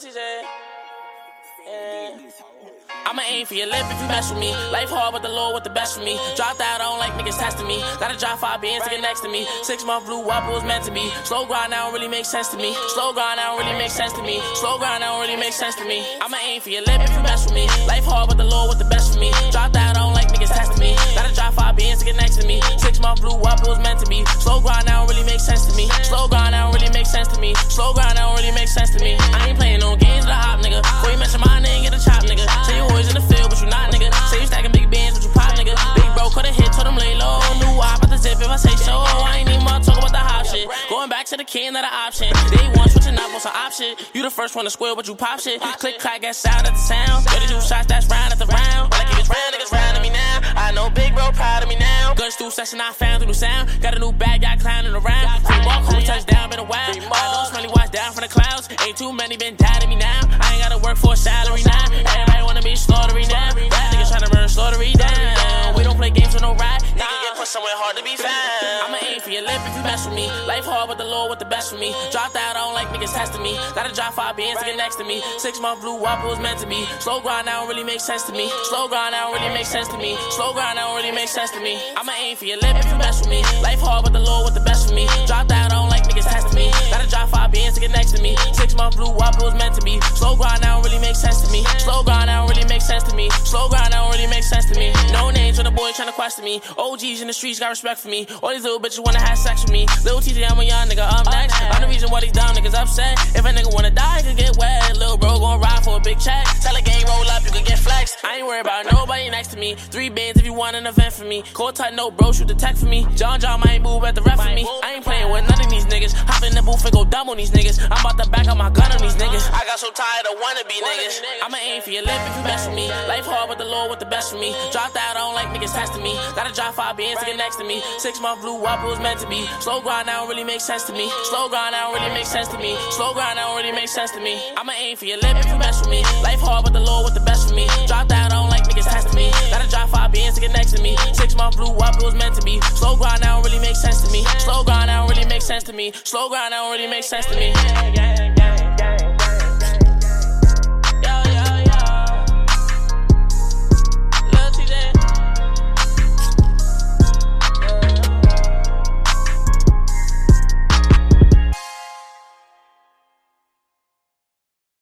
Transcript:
TJ. I'ma aim for your lip if you mess with me. Life hard, but the Lord with the best for me. Dropped out, I don't like niggas testing me. Gotta drop five bands to get next to me. Six month blue up, it was meant to be. Slow grind, now don't really make sense to me. Slow grind, now don't really make sense to me. Slow grind, now don't really make sense to me. I'ma aim for your lip if you mess with me. Life hard, but the Lord with the best for me. Dropped out, I don't like niggas testing me. Gotta drop five bands to get next to me. Six month blue up, it was meant to be. Slow grind, now don't really make sense to me. Slow grind, now don't really make sense to me. Slow grind, now don't really make sense to me. I ain't playing if I ain't even wanna talk about the hop shit. Going back to the can, not an option. Day one switching up on some option. You the first one to square, but you pop shit. Click clack, get sound at the sound. 32 shots, that's round at the round. When I keep round, niggas round at me now. I know big bro proud of me now. Guns through session, I found through the sound. Got a new bag, got clowning around. Three more cool touchdown, been a while. I know smelly watch down from the clouds. Ain't too many been down to me now. I ain't gotta work for a salary now. Hard to be found. I'ma aim for your lip if you mess with me. Life hard, but the Lord with the best for me. Dropped out, I don't like niggas testing me. Gotta drop five bands to get next to me. Six month blue it was meant to be. Slow grind, now don't really make sense to me. Slow grind, now don't really make sense to me. Slow grind, now don't really make sense to me. I'ma aim for your lip if you mess with me. Life hard, but the Lord with the best for me. Dropped out, I don't like niggas testing me. Gotta drop five bands to get next to me. Six month blue it was meant to be. Slow grind, now don't really make sense to me. Slow grind, now don't make sense to me. Slow grind, now don't really make sense to me. No names when the boy tryna question me. OGs in the streets got respect for me. All these little bitches wanna have sex with me. Little TJ, I'm a young nigga, I'm next. I'm the reason why these dumb niggas upset. If a nigga wanna die, he can get wet. Little bro gon' ride for a big check. Tell a game roll up, you can get flexed. I ain't worried about nobody next to me. Three bands if you want an event for me. Cold tight, no bro, shoot the tech for me. John John might move at the ref for me. I ain't playing with none of these niggas. Hop in the booth and go dumb on these niggas. I'm about to back up my gun on these niggas. I so tired of wannabe niggas. I'ma aim for your lip if you mess with me. Life hard, but the Lord with the best for me. Dropped out, I don't like niggas testing me. Gotta drop five bands to get next to me. Six month blue up, it was meant to be. Slow grind, now don't really make sense to me. Slow grind, now don't really make sense to me. Slow grind, now don't really make sense to me. I'ma aim for your lip if you mess with me. Life hard, but the Lord with the best for me. Dropped out, I don't like niggas testing me. Gotta drop five bands to get next to me. Six month blue up, it was meant to be. Slow grind, now don't really make sense to me. Slow grind, now don't really make sense to me. Slow grind, now don't really make sense to me.